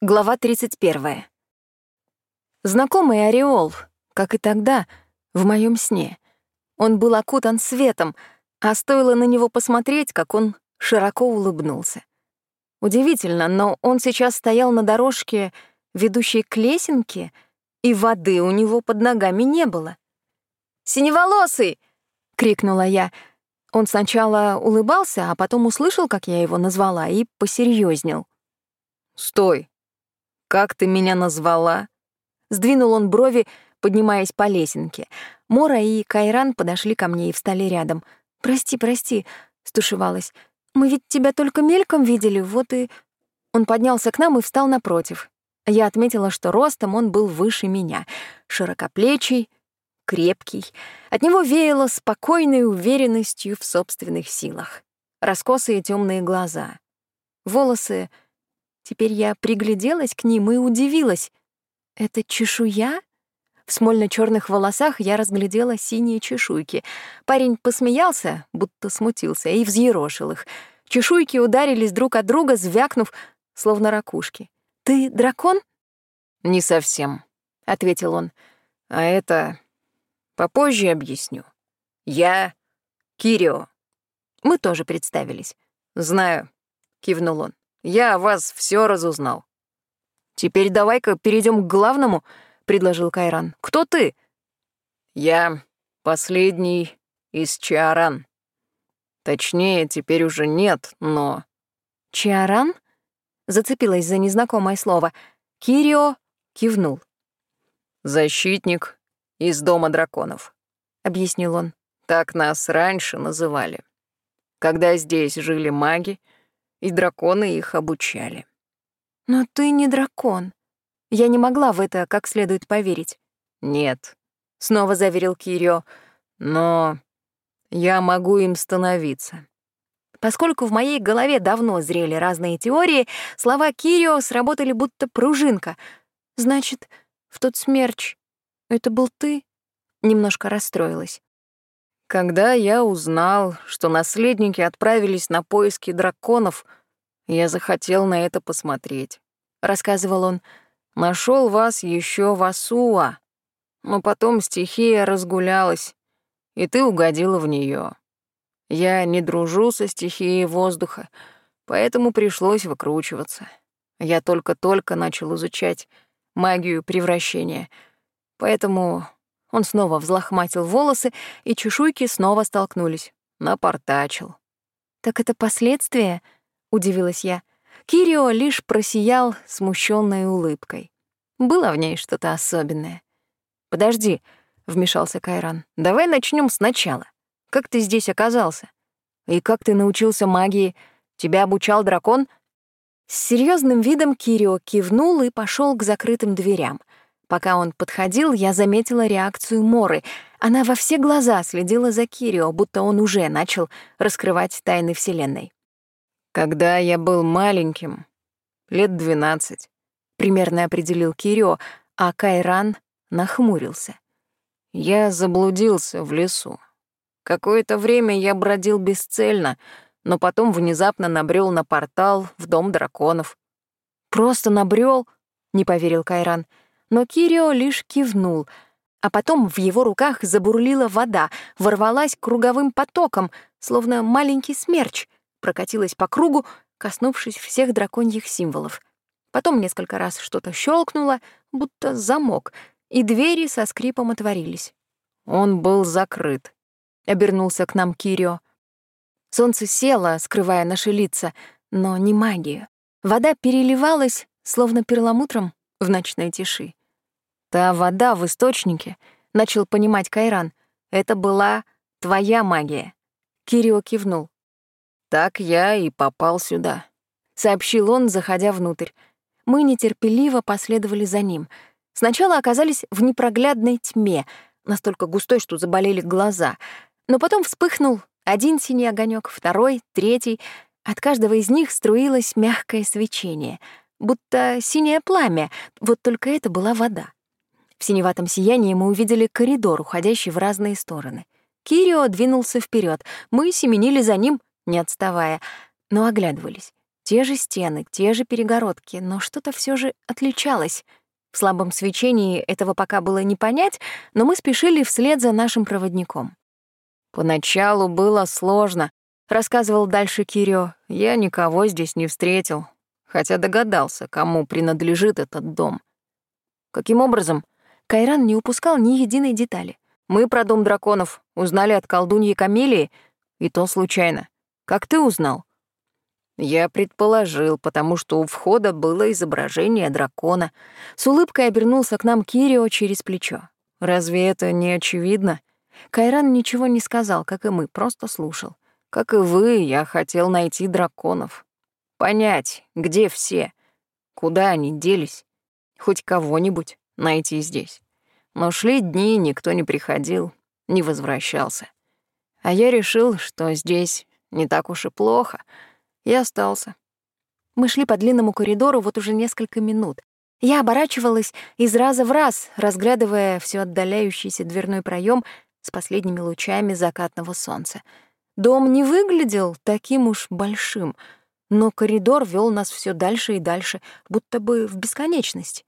Глава 31. Знакомый ореол, как и тогда, в моем сне. Он был окутан светом, а стоило на него посмотреть, как он широко улыбнулся. Удивительно, но он сейчас стоял на дорожке, ведущей к лесенке, и воды у него под ногами не было. «Синеволосый!» — крикнула я. Он сначала улыбался, а потом услышал, как я его назвала, и посерьезнел. «Стой!» «Как ты меня назвала?» Сдвинул он брови, поднимаясь по лесенке. Мора и Кайран подошли ко мне и встали рядом. «Прости, прости», — стушевалась. «Мы ведь тебя только мельком видели, вот и...» Он поднялся к нам и встал напротив. Я отметила, что ростом он был выше меня. Широкоплечий, крепкий. От него веяло спокойной уверенностью в собственных силах. Раскосые темные глаза. Волосы Теперь я пригляделась к ним и удивилась. Это чешуя? В смольно черных волосах я разглядела синие чешуйки. Парень посмеялся, будто смутился, и взъерошил их. Чешуйки ударились друг от друга, звякнув, словно ракушки. «Ты дракон?» «Не совсем», — ответил он. «А это попозже объясню. Я Кирио». Мы тоже представились. «Знаю», — кивнул он. Я о вас все разузнал. Теперь давай-ка перейдем к главному, предложил Кайран. Кто ты? Я последний из Чаран. Точнее, теперь уже нет, но... Чаран? Зацепилась за незнакомое слово. Кирио кивнул. «Защитник из Дома драконов», — объяснил он. «Так нас раньше называли. Когда здесь жили маги, и драконы их обучали. «Но ты не дракон. Я не могла в это как следует поверить». «Нет», — снова заверил Кирио, — «но я могу им становиться». Поскольку в моей голове давно зрели разные теории, слова Кирио сработали будто пружинка. «Значит, в тот смерч это был ты?» Немножко расстроилась. Когда я узнал, что наследники отправились на поиски драконов, я захотел на это посмотреть. Рассказывал он, нашел вас еще в Асуа, но потом стихия разгулялась, и ты угодила в нее. Я не дружу со стихией воздуха, поэтому пришлось выкручиваться. Я только-только начал изучать магию превращения, поэтому он снова взлохматил волосы, и чешуйки снова столкнулись. Напортачил. «Так это последствия?» — удивилась я. Кирио лишь просиял смущенной улыбкой. Было в ней что-то особенное. «Подожди», — вмешался Кайран. «Давай начнем сначала. Как ты здесь оказался? И как ты научился магии? Тебя обучал дракон?» С серьезным видом Кирио кивнул и пошел к закрытым дверям. Пока он подходил, я заметила реакцию Моры. Она во все глаза следила за Кирио, будто он уже начал раскрывать тайны Вселенной. «Когда я был маленьким, лет двенадцать», — примерно определил Кирио, а Кайран нахмурился. «Я заблудился в лесу. Какое-то время я бродил бесцельно, но потом внезапно набрел на портал в Дом драконов». «Просто набрел? не поверил Кайран. — но Кирио лишь кивнул, а потом в его руках забурлила вода, ворвалась круговым потоком, словно маленький смерч, прокатилась по кругу, коснувшись всех драконьих символов. Потом несколько раз что-то щелкнуло, будто замок, и двери со скрипом отворились. Он был закрыт. Обернулся к нам Кирио. Солнце село, скрывая наши лица, но не магию. Вода переливалась, словно перламутром, в ночной тиши. Та вода в источнике, начал понимать Кайран, это была твоя магия. Кирио кивнул. Так я и попал сюда, сообщил он, заходя внутрь. Мы нетерпеливо последовали за ним. Сначала оказались в непроглядной тьме, настолько густой, что заболели глаза. Но потом вспыхнул один синий огонек, второй, третий. От каждого из них струилось мягкое свечение, будто синее пламя, вот только это была вода. В синеватом сиянии мы увидели коридор, уходящий в разные стороны. Кирио двинулся вперед, мы семенили за ним, не отставая, но оглядывались. Те же стены, те же перегородки, но что-то все же отличалось. В слабом свечении этого пока было не понять, но мы спешили вслед за нашим проводником. «Поначалу было сложно», — рассказывал дальше Кирио. «Я никого здесь не встретил, хотя догадался, кому принадлежит этот дом». «Каким образом?» Кайран не упускал ни единой детали. «Мы про дом драконов узнали от колдуньи Камелии, и то случайно. Как ты узнал?» Я предположил, потому что у входа было изображение дракона. С улыбкой обернулся к нам Кирио через плечо. Разве это не очевидно? Кайран ничего не сказал, как и мы, просто слушал. Как и вы, я хотел найти драконов. Понять, где все, куда они делись, хоть кого-нибудь найти здесь. Но шли дни, никто не приходил, не возвращался. А я решил, что здесь не так уж и плохо — и остался. Мы шли по длинному коридору вот уже несколько минут. Я оборачивалась из раза в раз, разглядывая все отдаляющийся дверной проем с последними лучами закатного солнца. Дом не выглядел таким уж большим, но коридор вел нас все дальше и дальше, будто бы в бесконечность.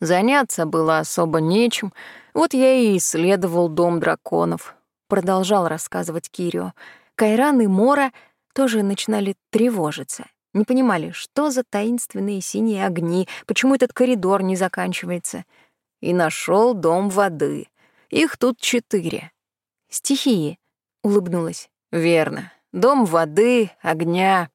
Заняться было особо нечем, вот я и исследовал дом драконов, продолжал рассказывать Кирио. Кайран и Мора — тоже начинали тревожиться. Не понимали, что за таинственные синие огни, почему этот коридор не заканчивается. И нашел дом воды. Их тут четыре. Стихии, улыбнулась. Верно. Дом воды, огня,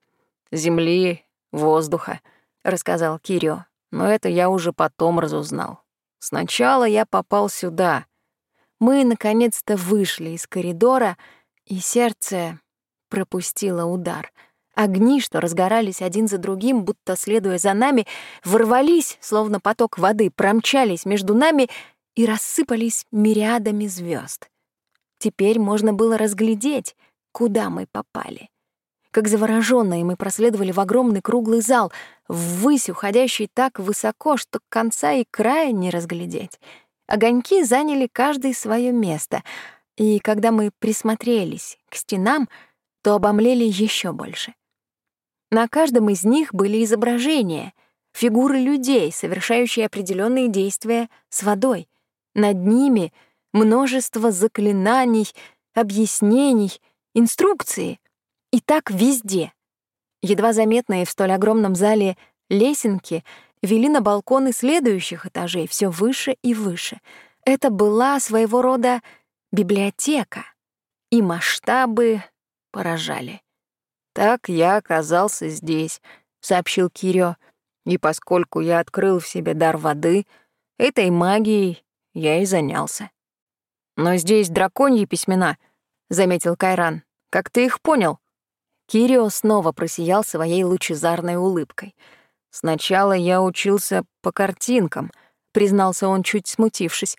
земли, воздуха, рассказал Кирио. Но это я уже потом разузнал. Сначала я попал сюда. Мы наконец-то вышли из коридора, и сердце пропустила удар. Огни, что разгорались один за другим, будто следуя за нами, ворвались, словно поток воды, промчались между нами и рассыпались мириадами звезд. Теперь можно было разглядеть, куда мы попали. Как заворожённые мы проследовали в огромный круглый зал, ввысь уходящий так высоко, что конца и края не разглядеть. Огоньки заняли каждый свое место, и когда мы присмотрелись к стенам — то обомлели еще больше. На каждом из них были изображения, фигуры людей, совершающие определенные действия с водой. Над ними множество заклинаний, объяснений, инструкции. И так везде. Едва заметные в столь огромном зале лесенки вели на балконы следующих этажей все выше и выше. Это была своего рода библиотека. И масштабы поражали. «Так я оказался здесь», — сообщил Кирио. «И поскольку я открыл в себе дар воды, этой магией я и занялся». «Но здесь драконьи письмена», — заметил Кайран. «Как ты их понял?» Кирио снова просиял своей лучезарной улыбкой. «Сначала я учился по картинкам», — признался он, чуть смутившись.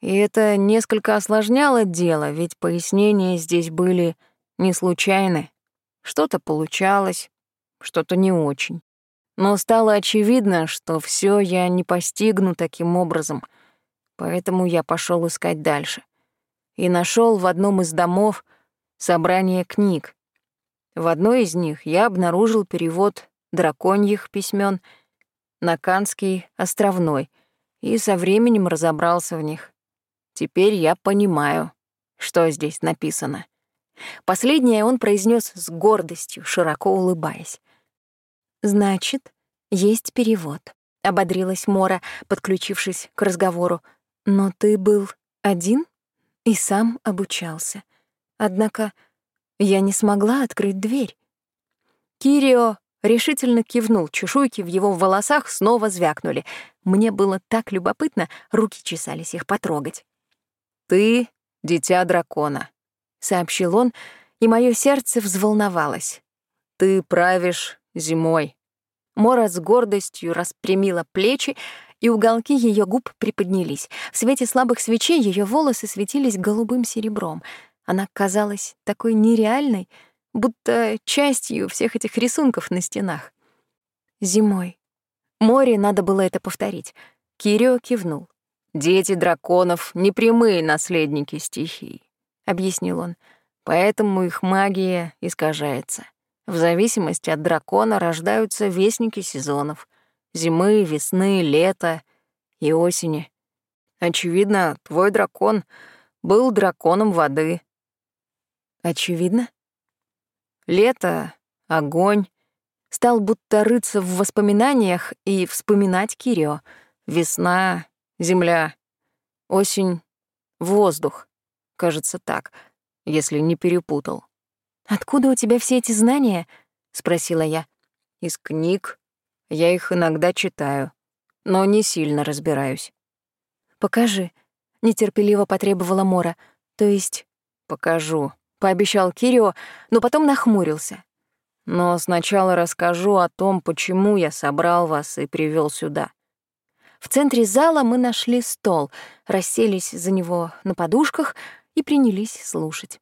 «И это несколько осложняло дело, ведь пояснения здесь были не случайны. Что-то получалось, что-то не очень. Но стало очевидно, что все я не постигну таким образом, поэтому я пошел искать дальше. И нашел в одном из домов собрание книг. В одной из них я обнаружил перевод драконьих письмен на Канский островной и со временем разобрался в них. Теперь я понимаю, что здесь написано. Последнее он произнес с гордостью, широко улыбаясь. «Значит, есть перевод», — ободрилась Мора, подключившись к разговору. «Но ты был один и сам обучался. Однако я не смогла открыть дверь». Кирио решительно кивнул, чешуйки в его волосах снова звякнули. Мне было так любопытно, руки чесались их потрогать. «Ты — дитя дракона», — сообщил он, и мое сердце взволновалось. «Ты правишь зимой». Мора с гордостью распрямила плечи, и уголки ее губ приподнялись. В свете слабых свечей ее волосы светились голубым серебром. Она казалась такой нереальной, будто частью всех этих рисунков на стенах. Зимой. Море надо было это повторить. Кирио кивнул. «Дети драконов — непрямые наследники стихий. — объяснил он. «Поэтому их магия искажается. В зависимости от дракона рождаются вестники сезонов. Зимы, весны, лета и осени. Очевидно, твой дракон был драконом воды. Очевидно? Лето, огонь. Стал будто рыться в воспоминаниях и вспоминать Кирио. Весна, земля. Осень — воздух. Кажется так, если не перепутал. «Откуда у тебя все эти знания?» — спросила я. «Из книг. Я их иногда читаю, но не сильно разбираюсь». «Покажи», — нетерпеливо потребовала Мора. «То есть...» «Покажу», — пообещал Кирио, но потом нахмурился. «Но сначала расскажу о том, почему я собрал вас и привел сюда». В центре зала мы нашли стол, расселись за него на подушках и принялись слушать.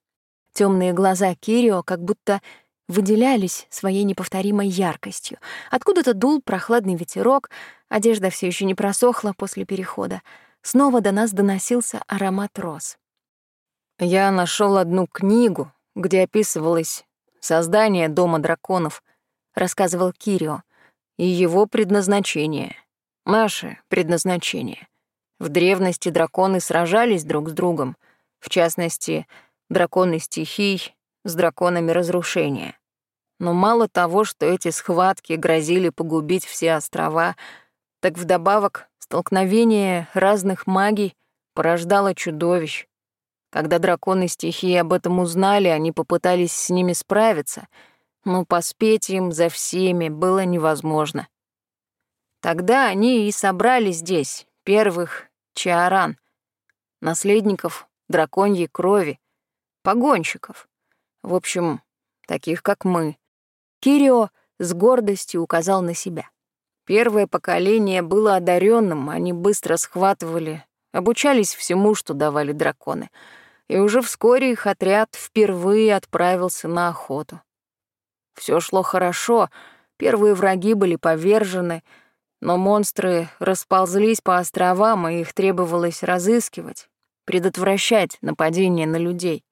Темные глаза Кирио как будто выделялись своей неповторимой яркостью. Откуда-то дул прохладный ветерок, одежда все еще не просохла после перехода. Снова до нас доносился аромат роз. Я нашел одну книгу, где описывалось создание Дома драконов, рассказывал Кирио, и его предназначение. Наше предназначение. В древности драконы сражались друг с другом, в частности, драконы стихий с драконами разрушения. Но мало того, что эти схватки грозили погубить все острова, так вдобавок столкновение разных магий порождало чудовищ. Когда драконы стихии об этом узнали, они попытались с ними справиться, но поспеть им за всеми было невозможно. Тогда они и собрали здесь первых чаран, наследников драконьей крови, погонщиков. В общем, таких, как мы. Кирио с гордостью указал на себя. Первое поколение было одаренным, они быстро схватывали, обучались всему, что давали драконы. И уже вскоре их отряд впервые отправился на охоту. Все шло хорошо, первые враги были повержены, но монстры расползлись по островам, и их требовалось разыскивать, предотвращать нападение на людей.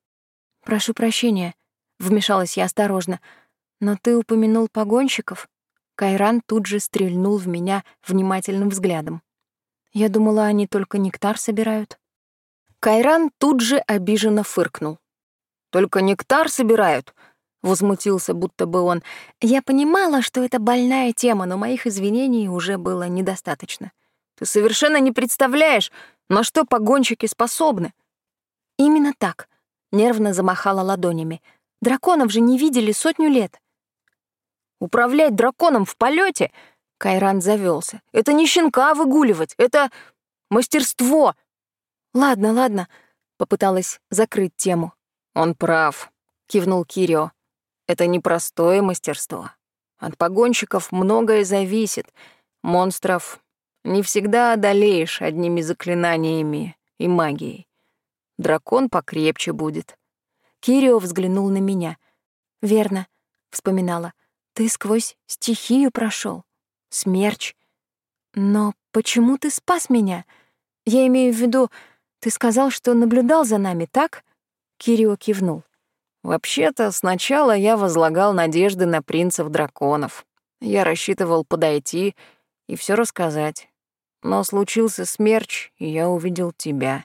«Прошу прощения», — вмешалась я осторожно, «но ты упомянул погонщиков?» Кайран тут же стрельнул в меня внимательным взглядом. Я думала, они только нектар собирают. Кайран тут же обиженно фыркнул. «Только нектар собирают?» — возмутился, будто бы он. Я понимала, что это больная тема, но моих извинений уже было недостаточно. «Ты совершенно не представляешь, на что погонщики способны». «Именно так», — нервно замахала ладонями. «Драконов же не видели сотню лет». Управлять драконом в полете? Кайран завелся. Это не щенка выгуливать, это мастерство. Ладно, ладно, попыталась закрыть тему. Он прав, кивнул Кирио. Это непростое мастерство. От погонщиков многое зависит. Монстров не всегда одолеешь одними заклинаниями и магией. Дракон покрепче будет. Кирио взглянул на меня. «Верно», — вспоминала. Ты сквозь стихию прошел, смерч. Но почему ты спас меня? Я имею в виду, ты сказал, что наблюдал за нами, так? Кирио кивнул. Вообще-то, сначала я возлагал надежды на принцев-драконов. Я рассчитывал подойти и все рассказать. Но случился смерч, и я увидел тебя.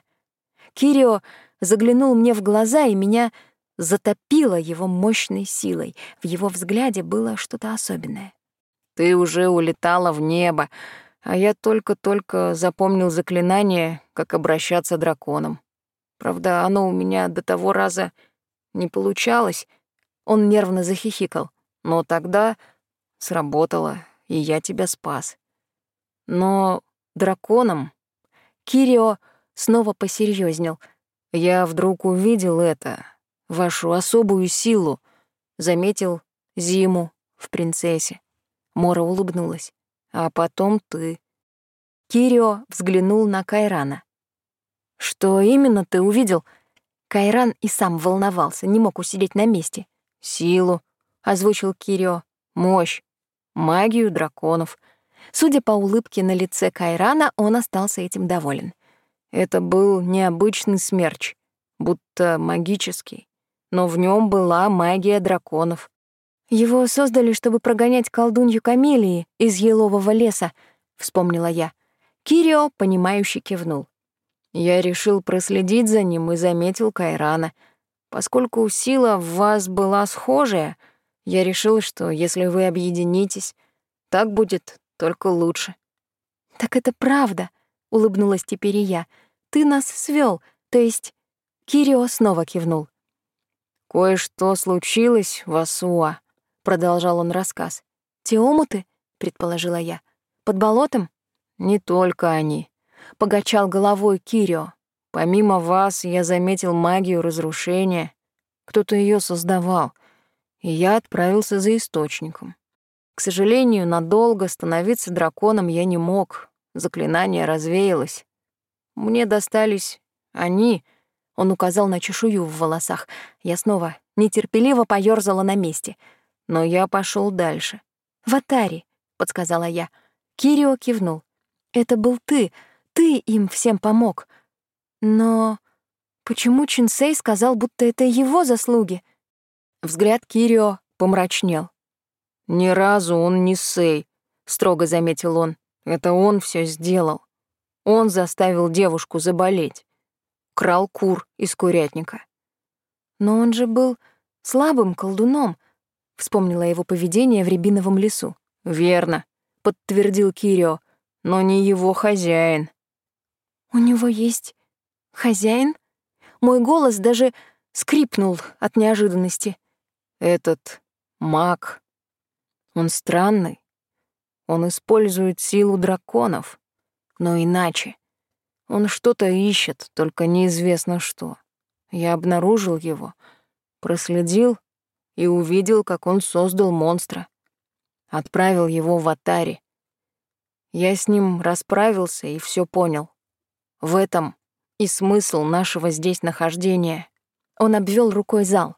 Кирио заглянул мне в глаза, и меня затопило его мощной силой. В его взгляде было что-то особенное. «Ты уже улетала в небо, а я только-только запомнил заклинание, как обращаться драконом. Правда, оно у меня до того раза не получалось». Он нервно захихикал. «Но тогда сработало, и я тебя спас. Но драконом...» Кирио снова посерьезнел. «Я вдруг увидел это, вашу особую силу», — заметил Зиму в принцессе. Мора улыбнулась. «А потом ты». Кирио взглянул на Кайрана. «Что именно ты увидел?» Кайран и сам волновался, не мог усидеть на месте. «Силу», — озвучил Кирио. «Мощь. Магию драконов». Судя по улыбке на лице Кайрана, он остался этим доволен. Это был необычный смерч, будто магический но в нем была магия драконов. Его создали, чтобы прогонять колдунью Камелии из елового леса, вспомнила я. Кирио, понимающе кивнул. Я решил проследить за ним и заметил Кайрана. Поскольку сила в вас была схожая, я решил, что если вы объединитесь, так будет только лучше. Так это правда, улыбнулась теперь и я. Ты нас свел, то есть Кирио снова кивнул. Кое-что случилось в Асуа, продолжал он рассказ. Те омуты, предположила я. Под болотом? Не только они. Погачал головой Кирио. Помимо вас, я заметил магию разрушения. Кто-то ее создавал. И я отправился за источником. К сожалению, надолго становиться драконом я не мог. Заклинание развеялось. Мне достались они. Он указал на чешую в волосах. Я снова нетерпеливо поёрзала на месте. Но я пошел дальше. «В Атаре», — подсказала я. Кирио кивнул. «Это был ты. Ты им всем помог. Но почему Чинсей сказал, будто это его заслуги? Взгляд Кирио помрачнел. «Ни разу он не Сей», — строго заметил он. «Это он все сделал. Он заставил девушку заболеть. Крал кур из курятника». «Но он же был слабым колдуном», — вспомнила его поведение в рябиновом лесу. «Верно», — подтвердил Кирио, — «но не его хозяин». «У него есть Хозяин? Мой голос даже скрипнул от неожиданности. Этот маг, он странный. Он использует силу драконов, но иначе. Он что-то ищет, только неизвестно что. Я обнаружил его, проследил и увидел, как он создал монстра. Отправил его в Атари. Я с ним расправился и все понял. В этом и смысл нашего здесь нахождения. Он обвел рукой зал.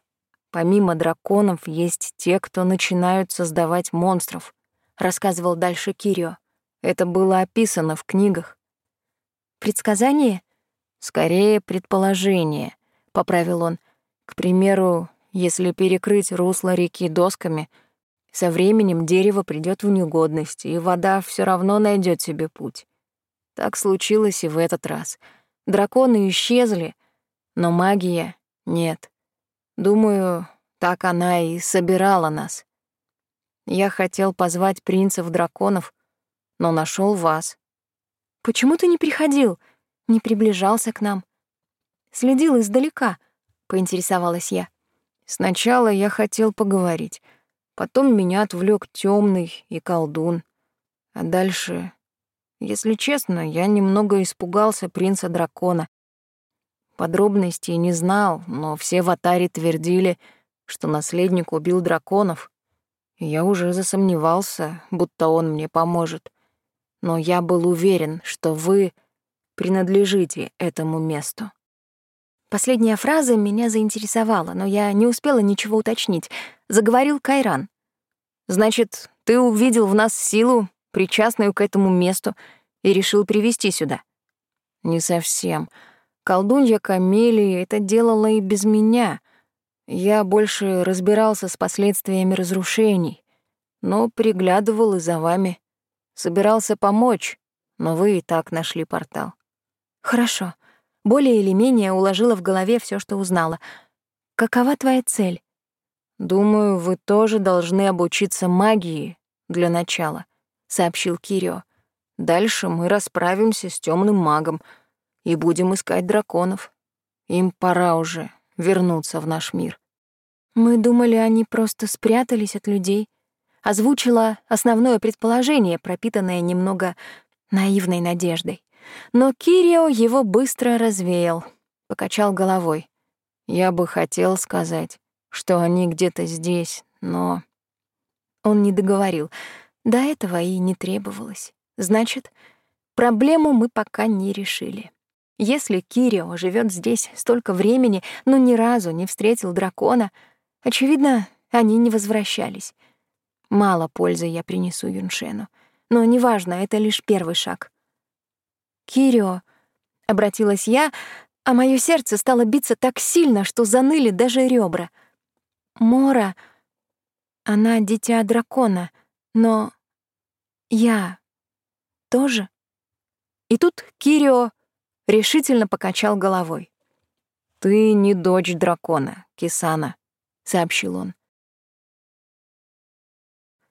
Помимо драконов есть те, кто начинают создавать монстров, рассказывал дальше Кирио. Это было описано в книгах. Предсказание? Скорее, предположение, поправил он. К примеру, если перекрыть русло реки досками, со временем дерево придёт в негодность, и вода всё равно найдёт себе путь. Так случилось и в этот раз — Драконы исчезли, но магия нет. Думаю, так она и собирала нас. Я хотел позвать принцев-драконов, но нашел вас. Почему ты не приходил, не приближался к нам? Следил издалека, поинтересовалась я. Сначала я хотел поговорить, потом меня отвлек темный и колдун, а дальше если честно, я немного испугался принца-дракона. Подробностей не знал, но все в Атаре твердили, что наследник убил драконов. Я уже засомневался, будто он мне поможет. Но я был уверен, что вы принадлежите этому месту. Последняя фраза меня заинтересовала, но я не успела ничего уточнить. Заговорил Кайран. «Значит, ты увидел в нас силу, причастную к этому месту, и решил привести сюда. Не совсем. Колдунья Камелии это делала и без меня. Я больше разбирался с последствиями разрушений, но приглядывал и за вами. Собирался помочь, но вы и так нашли портал. Хорошо. Более или менее уложила в голове все, что узнала. Какова твоя цель? Думаю, вы тоже должны обучиться магии для начала, сообщил Кирио. Дальше мы расправимся с темным магом и будем искать драконов. Им пора уже вернуться в наш мир. Мы думали, они просто спрятались от людей. Озвучила основное предположение, пропитанное немного наивной надеждой. Но Кирио его быстро развеял, покачал головой. Я бы хотел сказать, что они где-то здесь, но... Он не договорил. До этого и не требовалось. Значит, проблему мы пока не решили. Если Кирио живет здесь столько времени, но ни разу не встретил дракона, очевидно, они не возвращались. Мало пользы я принесу Юншену. Но неважно, это лишь первый шаг. «Кирио», — обратилась я, а мое сердце стало биться так сильно, что заныли даже ребра. «Мора...» Она дитя дракона, но я тоже? И тут Кирио решительно покачал головой. «Ты не дочь дракона, Кисана», — сообщил он.